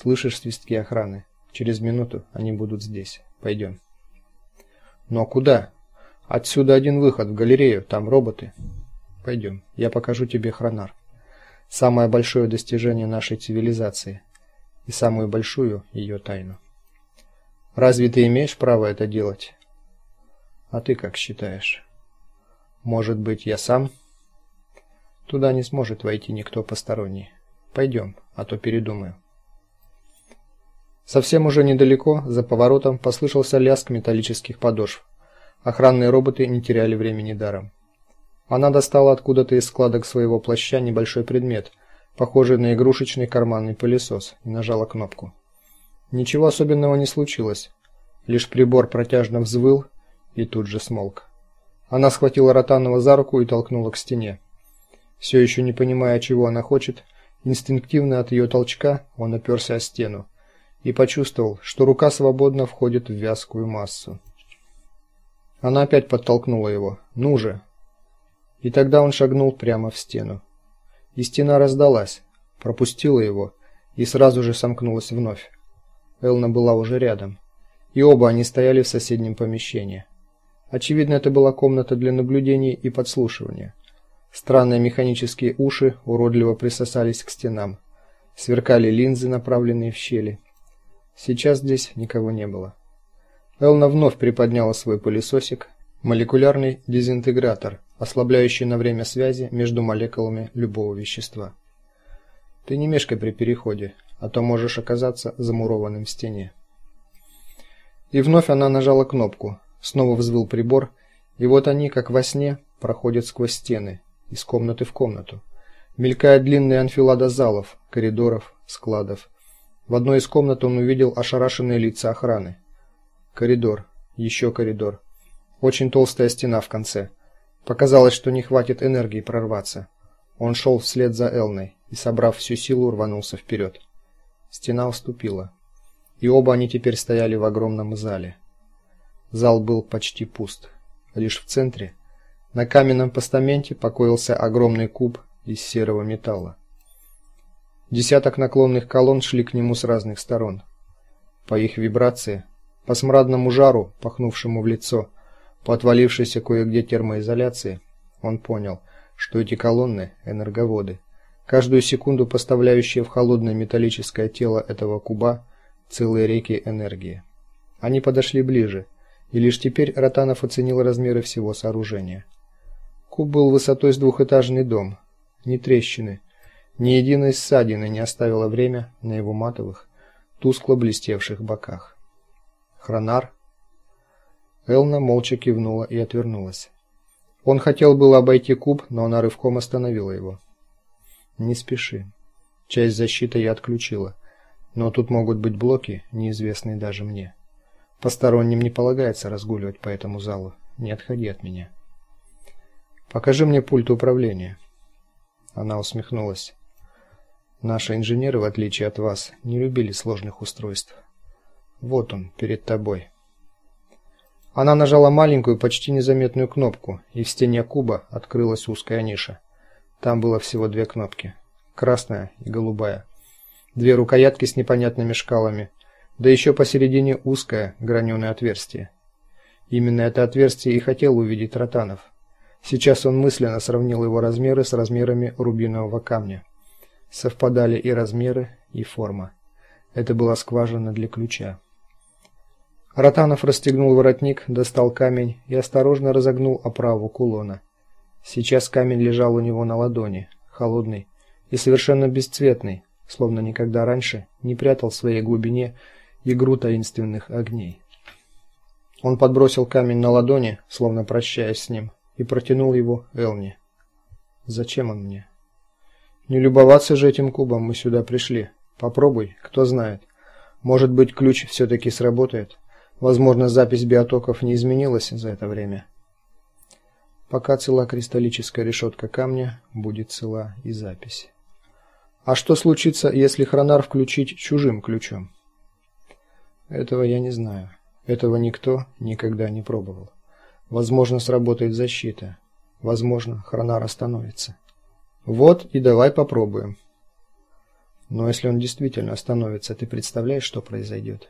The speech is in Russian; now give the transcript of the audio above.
Слышишь свистки охраны? Через минуту они будут здесь. Пойдем. Но куда? Отсюда один выход в галерею, там роботы. Пойдем, я покажу тебе хронар. Самое большое достижение нашей цивилизации и самую большую ее тайну. Разве ты имеешь право это делать? А ты как считаешь? Может быть, я сам? Туда не сможет войти никто посторонний. Пойдем, а то передумаю. Совсем уже недалеко, за поворотом, послышался лязг металлических подошв. Охранные роботы не теряли времени даром. Она достала откуда-то из складок своего плаща небольшой предмет, похожий на игрушечный карманный пылесос, и нажала кнопку. Ничего особенного не случилось. Лишь прибор протяжно взвыл и тут же смолк. Она схватила Ротанова за руку и толкнула к стене. Все еще не понимая, чего она хочет, инстинктивно от ее толчка он оперся о стену и почувствовал, что рука свободно входит в вязкую массу. Она опять подтолкнула его. "Ну же!" И тогда он шагнул прямо в стену. И стена раздалась, пропустила его и сразу же сомкнулась вновь. Элна была уже рядом, и оба они стояли в соседнем помещении. Очевидно, это была комната для наблюдений и подслушивания. Странные механические уши уродливо присосались к стенам. Сверкали линзы, направленные в щели. Сейчас здесь никого не было. Элна вновь приподняла свой пылесосик, молекулярный дезинтегратор, ослабляющий на время связи между молекулами любого вещества. Ты не мешкай при переходе, а то можешь оказаться замурованным в стене. И вновь она нажала кнопку. Снова взвыл прибор, и вот они, как во сне, проходят сквозь стены, из комнаты в комнату. Мелькает длинная анфилада залов, коридоров, складов. В одной из комнат он увидел ошарашенные лица охраны. Коридор, еще коридор. Очень толстая стена в конце. Показалось, что не хватит энергии прорваться. Он шел вслед за Элной и, собрав всю силу, рванулся вперед. Стена уступила, и оба они теперь стояли в огромном зале. Зал был почти пуст. Лишь в центре, на каменном постаменте, покоился огромный куб из серого металла. Десяток наклонных колонн шли к нему с разных сторон. По их вибрации, по смрадному жару, пахнувшему в лицо, по отвалившейся кое-где термоизоляции, он понял, что эти колонны энерговоды, каждую секунду поставляющие в холодное металлическое тело этого куба целые реки энергии. Они подошли ближе, и лишь теперь Ротанов оценил размеры всего сооружения. Куб был высотой с двухэтажный дом, ни трещины, ни единой ссадины не оставило время на его матовых, тускло блестевших боках. Хронар Элна молча кивнула и отвернулась. Он хотел было обойти куб, но она рывком остановила его. Не спеши. Часть защиты я отключила, но тут могут быть блоки, неизвестные даже мне. Посторонним не полагается разгуливать по этому залу. Не отходи от меня. Покажи мне пульт управления. Она усмехнулась. Наши инженеры, в отличие от вас, не любили сложных устройств. Вот он, перед тобой. Она нажала маленькую, почти незаметную кнопку, и в стене куба открылась узкая ниша. Там было всего две кнопки: красная и голубая. Две рукоятки с непонятными шкалами, да еще посередине узкое граненое отверстие. Именно это отверстие и хотел увидеть Ротанов. Сейчас он мысленно сравнил его размеры с размерами рубинового камня. Совпадали и размеры, и форма. Это была скважина для ключа. Ротанов расстегнул воротник, достал камень и осторожно разогнул оправу кулона. Сейчас камень лежал у него на ладони, холодный и совершенно бесцветный, словно никогда раньше не прятал в своей глубине игру таинственных огней. Он подбросил камень на ладони, словно прощаясь с ним, и протянул его Элни. Зачем он мне? Не любоваться же этим кубом мы сюда пришли. Попробуй, кто знает. Может быть, ключ все таки сработает. Возможно, запись биотоков не изменилась за это время. Пока цела кристаллическая решетка камня, будет цела и запись. А что случится, если хронар включить чужим ключом? Этого я не знаю. Этого никто никогда не пробовал. Возможно, сработает защита. Возможно, хронар остановится. Вот и давай попробуем. Но если он действительно остановится, ты представляешь, что произойдет?